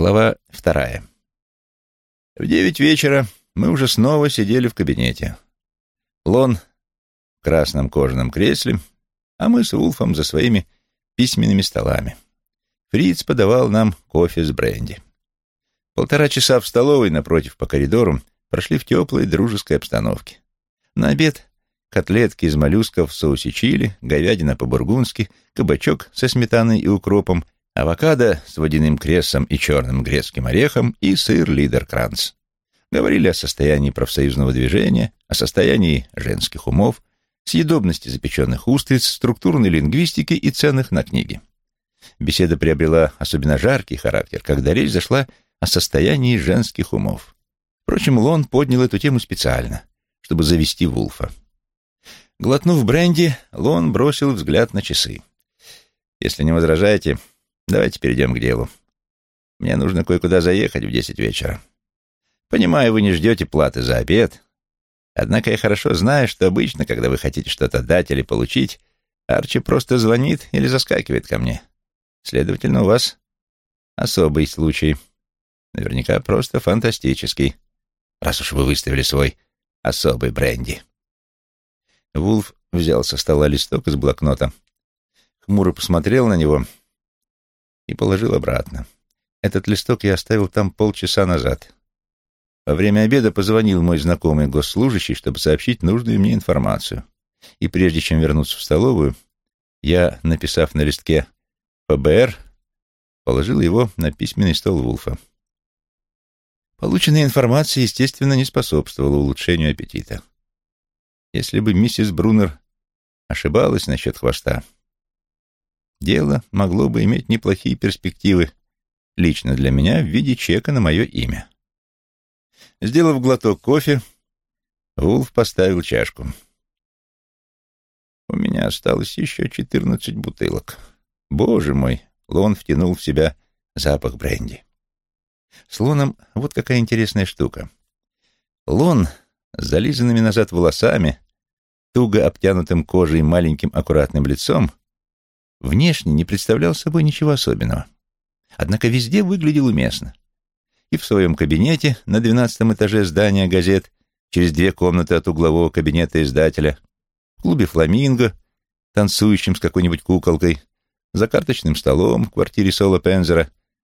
Глава вторая. В девять вечера мы уже снова сидели в кабинете. Лон в красном кожаном кресле, а мы с Улфом за своими письменными столами. Фриц подавал нам кофе с бренди. Полтора часа в столовой напротив по коридору прошли в теплой дружеской обстановке. На обед котлетки из моллюсков в соусе чили, говядина по-бургундски, кабачок со сметаной и укропом — авокадо с водяным кресом и черным грецким орехом и сыр лидеркранц. Говорили о состоянии профсоюзного движения, о состоянии женских умов, съедобности запеченных устриц, структурной лингвистики и ценах на книги. Беседа приобрела особенно жаркий характер, когда речь зашла о состоянии женских умов. Впрочем, Лон поднял эту тему специально, чтобы завести Вулфа. Глотнув бренди, Лон бросил взгляд на часы. «Если не возражаете, Давайте перейдем к делу. Мне нужно кое-куда заехать в десять вечера. Понимаю, вы не ждете платы за обед. Однако я хорошо знаю, что обычно, когда вы хотите что-то дать или получить, Арчи просто звонит или заскакивает ко мне. Следовательно, у вас особый случай. Наверняка просто фантастический, раз уж вы выставили свой особый бренди. Вулф взял со стола листок из блокнота, хмуро посмотрел на него — и положил обратно. Этот листок я оставил там полчаса назад. Во время обеда позвонил мой знакомый госслужащий, чтобы сообщить нужную мне информацию. И прежде чем вернуться в столовую, я, написав на листке «ФБР», положил его на письменный стол Вулфа. Полученная информация, естественно, не способствовала улучшению аппетита. Если бы миссис Брунер ошибалась насчет хвоста, дело могло бы иметь неплохие перспективы лично для меня в виде чека на мое имя. Сделав глоток кофе, Вулф поставил чашку. У меня осталось еще четырнадцать бутылок. Боже мой, Лон втянул в себя запах бренди. С Лоном вот какая интересная штука. Лон с зализанными назад волосами, туго обтянутым кожей маленьким аккуратным лицом, внешне не представлял собой ничего особенного. Однако везде выглядел уместно. И в своем кабинете на двенадцатом этаже здания газет, через две комнаты от углового кабинета издателя, в клубе «Фламинго», танцующим с какой-нибудь куколкой, за карточным столом в квартире Соло Пензера,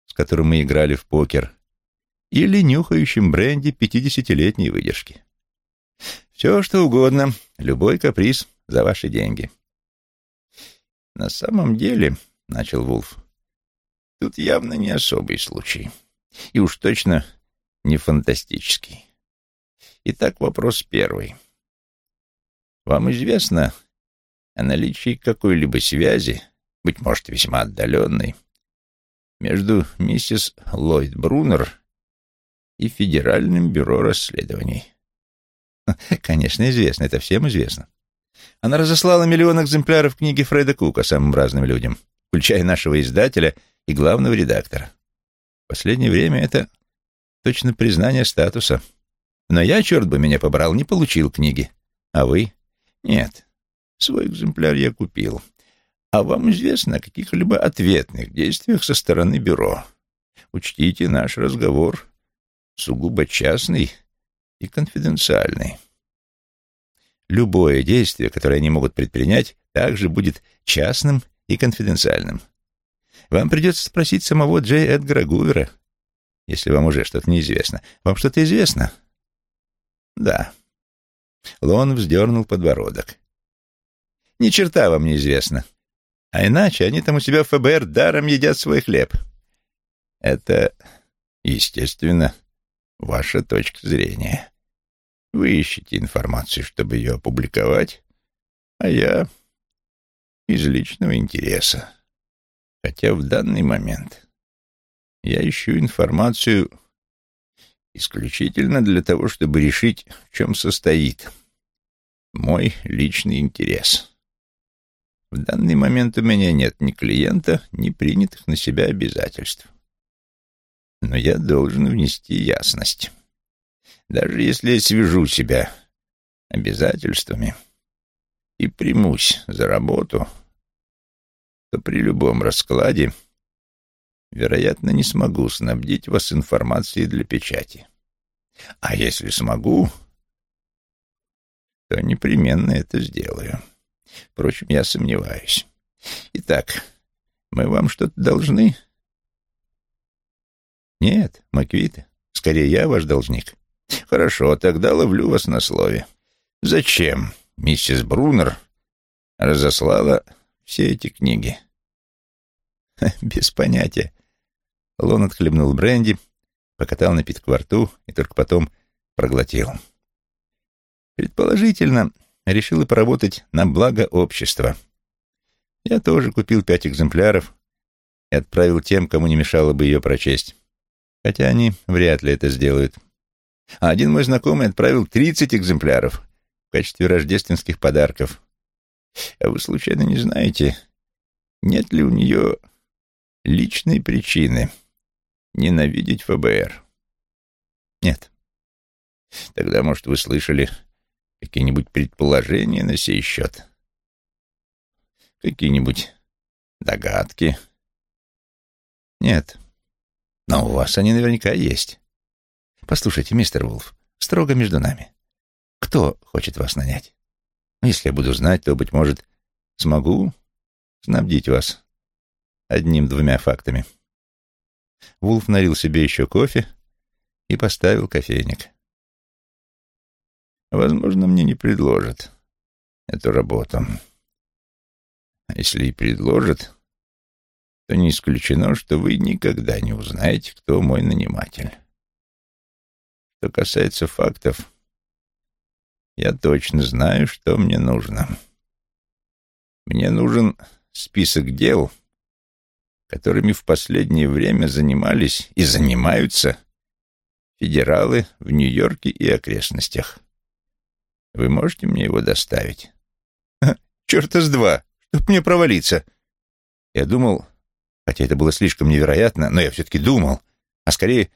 с которым мы играли в покер, или нюхающим бренди пятидесятилетней выдержки. Все, что угодно, любой каприз за ваши деньги. «На самом деле, — начал Вулф, — тут явно не особый случай. И уж точно не фантастический. Итак, вопрос первый. Вам известно о наличии какой-либо связи, быть может, весьма отдаленной, между миссис Ллойд Брунер и Федеральным бюро расследований? Конечно, известно, это всем известно. Она разослала миллион экземпляров книги Фреда Кука самым разным людям, включая нашего издателя и главного редактора. В последнее время это точно признание статуса. Но я, черт бы меня побрал, не получил книги. А вы? Нет. Свой экземпляр я купил. А вам известно о каких-либо ответных действиях со стороны бюро? Учтите наш разговор сугубо частный и конфиденциальный. Любое действие, которое они могут предпринять, также будет частным и конфиденциальным. Вам придется спросить самого Джей Эдгара Гувера, если вам уже что-то неизвестно. Вам что-то известно? Да. Лон вздернул подбородок. Ни черта вам не известно. А иначе они там у себя в ФБР даром едят свой хлеб. Это, естественно, ваша точка зрения. Вы ищете информацию, чтобы ее опубликовать, а я из личного интереса. Хотя в данный момент я ищу информацию исключительно для того, чтобы решить, в чем состоит мой личный интерес. В данный момент у меня нет ни клиента, ни принятых на себя обязательств. Но я должен внести ясность. Даже если я свяжу себя обязательствами и примусь за работу, то при любом раскладе вероятно, не смогу снабдить вас информацией для печати. А если смогу, то непременно это сделаю. Впрочем, я сомневаюсь. Итак, мы вам что-то должны? Нет, мы квиты. Скорее, я ваш должник. Хорошо, тогда ловлю вас на слове. Зачем миссис Брунер разослала все эти книги? Без понятия. Лон отхлебнул бренди, покатал напиток во рту и только потом проглотил. Предположительно, решила поработать на благо общества. Я тоже купил пять экземпляров и отправил тем, кому не мешало бы ее прочесть. Хотя они вряд ли это сделают. А один мой знакомый отправил тридцать экземпляров в качестве рождественских подарков. А вы случайно не знаете, нет ли у нее личной причины ненавидеть ФБР? Нет. Тогда, может, вы слышали какие-нибудь предположения на сей счет? Какие-нибудь догадки? Нет. Но у вас они наверняка есть. Послушайте, мистер Вулф, строго между нами. Кто хочет вас нанять? Если я буду знать, то, быть может, смогу снабдить вас одним-двумя фактами. Вулф налил себе еще кофе и поставил кофейник. Возможно, мне не предложат эту работу. А если и предложат, то не исключено, что вы никогда не узнаете, кто мой наниматель. Что касается фактов, я точно знаю, что мне нужно. Мне нужен список дел, которыми в последнее время занимались и занимаются федералы в Нью-Йорке и окрестностях. Вы можете мне его доставить? Черта с два, чтоб мне провалиться. Я думал, хотя это было слишком невероятно, но я все-таки думал, а скорее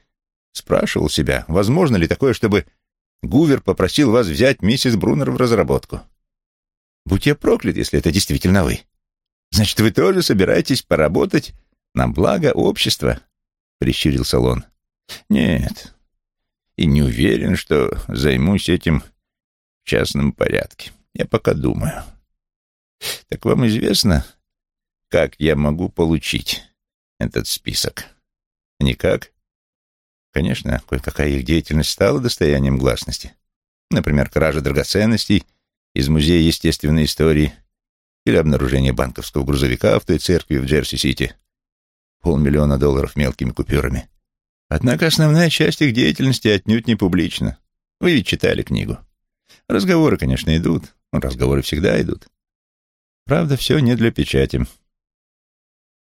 спрашивал себя, возможно ли такое, чтобы Гувер попросил вас взять миссис Брунер в разработку. Будь я проклят, если это действительно вы. Значит, вы тоже собираетесь поработать на благо общества? Прищурился он. Нет, и не уверен, что займусь этим в частном порядке. Я пока думаю. Так вам известно, как я могу получить этот список? Никак? Конечно, кое-какая их деятельность стала достоянием гласности. Например, кража драгоценностей из Музея естественной истории или обнаружение банковского грузовика в той церкви в Джерси-Сити. Полмиллиона долларов мелкими купюрами. Однако основная часть их деятельности отнюдь не публична. Вы ведь читали книгу. Разговоры, конечно, идут. Ну, разговоры всегда идут. Правда, все не для печати.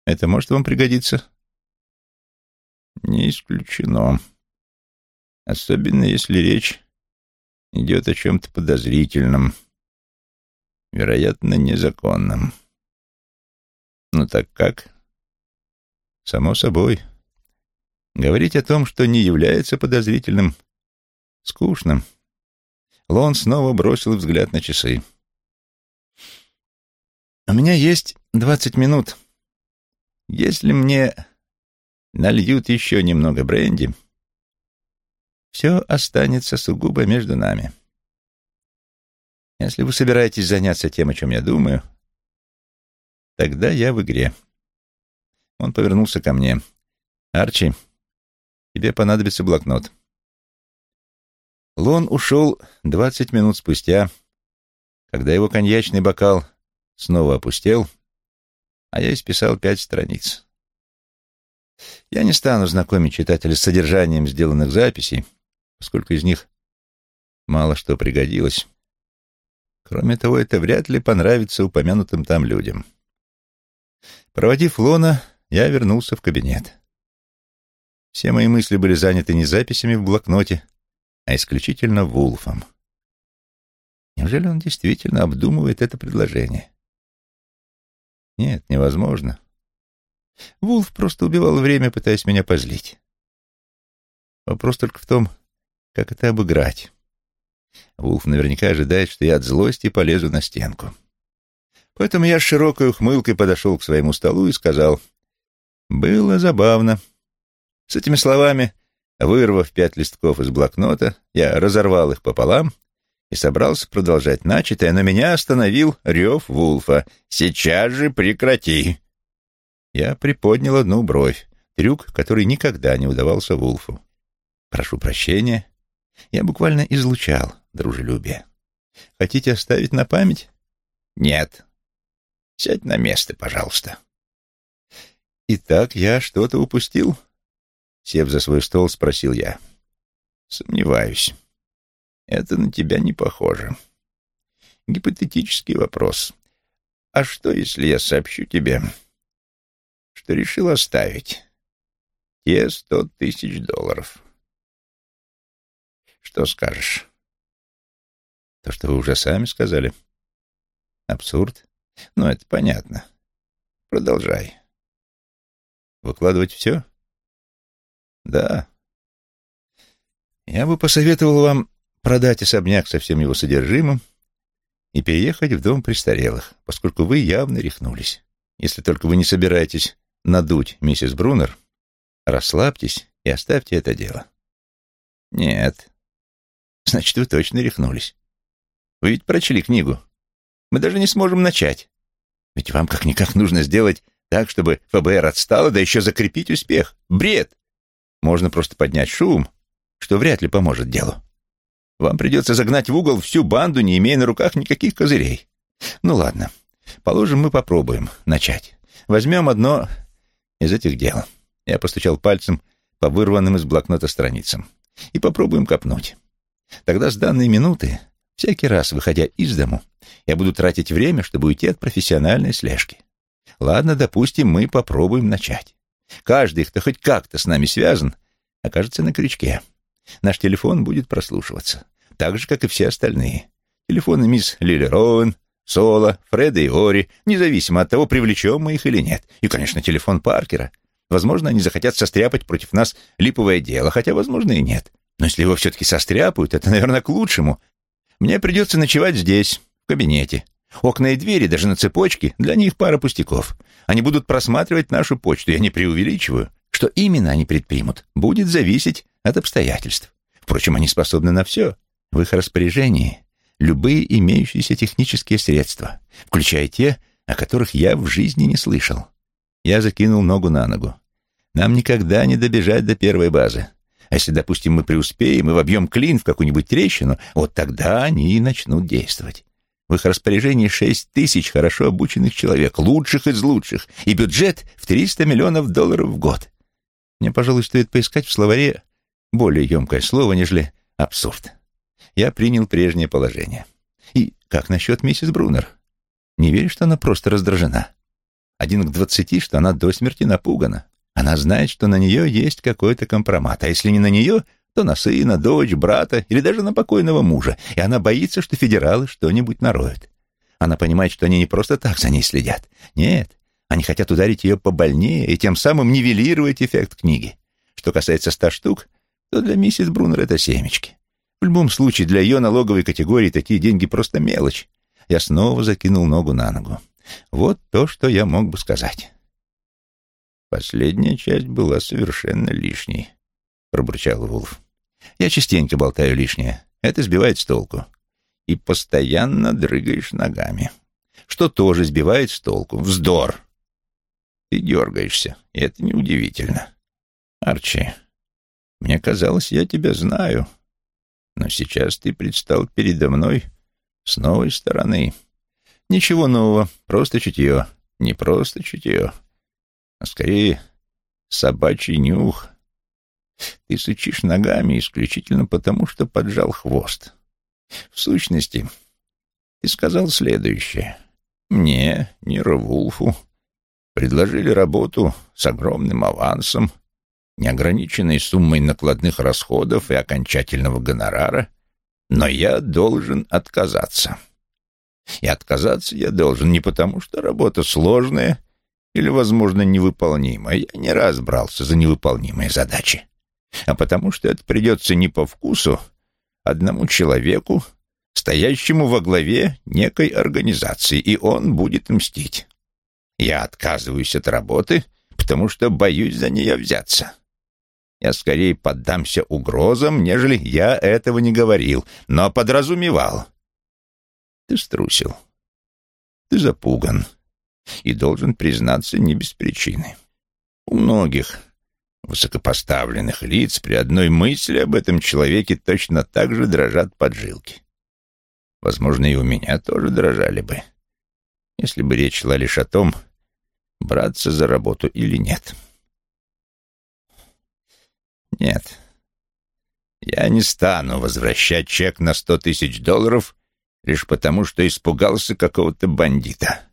Это может вам пригодиться? Не исключено. Особенно если речь идет о чем-то подозрительном, вероятно, незаконном. Ну так как? Само собой. Говорить о том, что не является подозрительным, скучно. Лон снова бросил взгляд на часы. «У меня есть двадцать минут. Если мне нальют еще немного бренди, все останется сугубо между нами. Если вы собираетесь заняться тем, о чем я думаю, тогда я в игре». Он повернулся ко мне. «Арчи, тебе понадобится блокнот». Лон ушел двадцать минут спустя, когда его коньячный бокал снова опустел, а я исписал пять страниц. Я не стану знакомить читателя с содержанием сделанных записей, поскольку из них мало что пригодилось. Кроме того, это вряд ли понравится упомянутым там людям. Проводив Лона, я вернулся в кабинет. Все мои мысли были заняты не записями в блокноте, а исключительно Вулфом. Неужели он действительно обдумывает это предложение? Нет, невозможно. Вулф просто убивал время, пытаясь меня позлить. Вопрос только в том, как это обыграть. Вулф наверняка ожидает, что я от злости полезу на стенку. Поэтому я с широкой ухмылкой подошел к своему столу и сказал, Было забавно. С этими словами, вырвав пять листков из блокнота, я разорвал их пополам и собрался продолжать начатое, но меня остановил рев Вулфа. «Сейчас же прекрати!» Я приподнял одну бровь, трюк, который никогда не удавался Вулфу. «Прошу прощения, я буквально излучал дружелюбие. Хотите оставить на память?» «Нет. Сядь на место, пожалуйста». «Итак, я что-то упустил?» Сев за свой стол, спросил я. «Сомневаюсь. Это на тебя не похоже. Гипотетический вопрос. А что, если я сообщу тебе, что решил оставить те сто тысяч долларов? Что скажешь?» То, что вы уже сами сказали. Абсурд. Ну, это понятно. Продолжай. Выкладывать все? Да. Я бы посоветовал вам продать особняк со всем его содержимым и переехать в дом престарелых, поскольку вы явно рехнулись. Если только вы не собираетесь надуть миссис Брунер, расслабьтесь и оставьте это дело. Нет. Значит, вы точно рехнулись. Вы ведь прочли книгу. Мы даже не сможем начать. Ведь вам как-никак нужно сделать так, чтобы ФБР отстало, да еще закрепить успех. Бред! Можно просто поднять шум, что вряд ли поможет делу. Вам придется загнать в угол всю банду, не имея на руках никаких козырей. Ну ладно, положим, мы попробуем начать. Возьмем одно из этих дел. Я постучал пальцем по вырванным из блокнота страницам. И попробуем копнуть. Тогда с данной минуты Всякий раз, выходя из дому, я буду тратить время, чтобы уйти от профессиональной слежки. Ладно, допустим, мы попробуем начать. Каждый, кто хоть как-то с нами связан, окажется на крючке. Наш телефон будет прослушиваться, так же, как и все остальные. Телефоны мисс Лили Роуэн, Соло, Фреда и Ори, независимо от того, привлечем мы их или нет. И, конечно, телефон Паркера. Возможно, они захотят состряпать против нас липовое дело, хотя, возможно, и нет. Но если его все-таки состряпают, это, наверное, к лучшему, мне придется ночевать здесь, в кабинете. Окна и двери, даже на цепочке, для них пара пустяков. Они будут просматривать нашу почту, я не преувеличиваю. Что именно они предпримут, будет зависеть от обстоятельств. Впрочем, они способны на все. В их распоряжении любые имеющиеся технические средства, включая те, о которых я в жизни не слышал. Я закинул ногу на ногу. Нам никогда не добежать до первой базы. А если, допустим, мы преуспеем и вобьем клин в какую-нибудь трещину, вот тогда они и начнут действовать. В их распоряжении шесть тысяч хорошо обученных человек, лучших из лучших, и бюджет в триста миллионов долларов в год. Мне, пожалуй, стоит поискать в словаре более емкое слово, нежели абсурд. Я принял прежнее положение. И как насчет миссис Брунер? Не верю, что она просто раздражена. Один к двадцати, что она до смерти напугана. Она знает, что на нее есть какой-то компромат, а если не на нее, то на сына, дочь, брата или даже на покойного мужа, и она боится, что федералы что-нибудь нароют. Она понимает, что они не просто так за ней следят. Нет, они хотят ударить ее побольнее и тем самым нивелировать эффект книги. Что касается ста штук, то для миссис Брунер это семечки. В любом случае, для ее налоговой категории такие деньги просто мелочь. Я снова закинул ногу на ногу. Вот то, что я мог бы сказать. Последняя часть была совершенно лишней, пробурчал Вулф. Я частенько болтаю лишнее. Это сбивает с толку. И постоянно дрыгаешь ногами. Что тоже сбивает с толку. Вздор. Ты дергаешься, и это неудивительно. Арчи, мне казалось, я тебя знаю. Но сейчас ты предстал передо мной с новой стороны. Ничего нового, просто чутье. Не просто чутье а скорее собачий нюх. Ты сучишь ногами исключительно потому, что поджал хвост. В сущности, ты сказал следующее. Мне, Ниро Вулфу, предложили работу с огромным авансом, неограниченной суммой накладных расходов и окончательного гонорара, но я должен отказаться. И отказаться я должен не потому, что работа сложная или, возможно, невыполнимое. Я не раз брался за невыполнимые задачи. А потому что это придется не по вкусу одному человеку, стоящему во главе некой организации, и он будет мстить. Я отказываюсь от работы, потому что боюсь за нее взяться. Я скорее поддамся угрозам, нежели я этого не говорил, но подразумевал. Ты струсил. Ты запуган. И должен признаться не без причины. У многих высокопоставленных лиц при одной мысли об этом человеке точно так же дрожат поджилки. Возможно, и у меня тоже дрожали бы, если бы речь шла лишь о том, браться за работу или нет. Нет, я не стану возвращать чек на сто тысяч долларов лишь потому, что испугался какого-то бандита.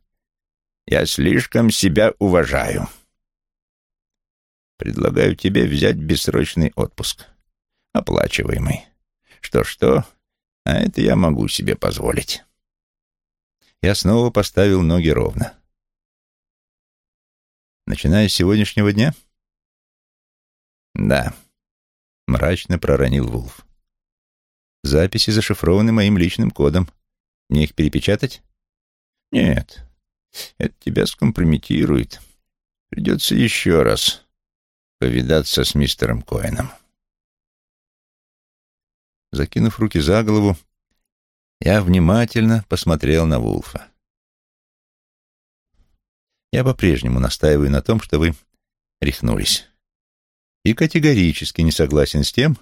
Я слишком себя уважаю. Предлагаю тебе взять бессрочный отпуск. Оплачиваемый. Что-что, а это я могу себе позволить. Я снова поставил ноги ровно. Начиная с сегодняшнего дня? Да. Мрачно проронил Вулф. Записи зашифрованы моим личным кодом. Мне их перепечатать? Нет. Это тебя скомпрометирует. Придется еще раз повидаться с мистером Коэном. Закинув руки за голову, я внимательно посмотрел на Вулфа. Я по-прежнему настаиваю на том, что вы рехнулись. И категорически не согласен с тем,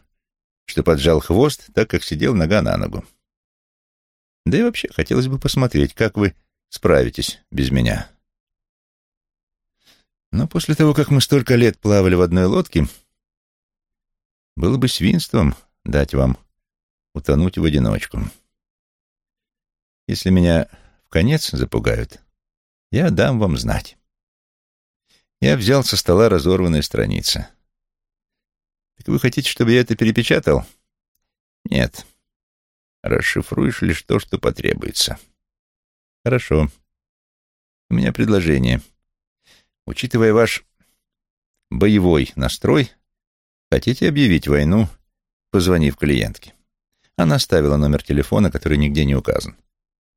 что поджал хвост, так как сидел нога на ногу. Да и вообще хотелось бы посмотреть, как вы справитесь без меня. Но после того, как мы столько лет плавали в одной лодке, было бы свинством дать вам утонуть в одиночку. Если меня в конец запугают, я дам вам знать. Я взял со стола разорванные страницы. Так вы хотите, чтобы я это перепечатал? Нет. Расшифруешь лишь то, что потребуется. Хорошо. У меня предложение. Учитывая ваш боевой настрой, хотите объявить войну, позвонив клиентке. Она ставила номер телефона, который нигде не указан.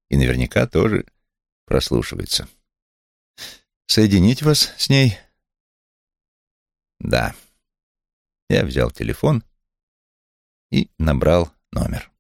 И наверняка тоже прослушивается. Соединить вас с ней? Да. Я взял телефон и набрал номер.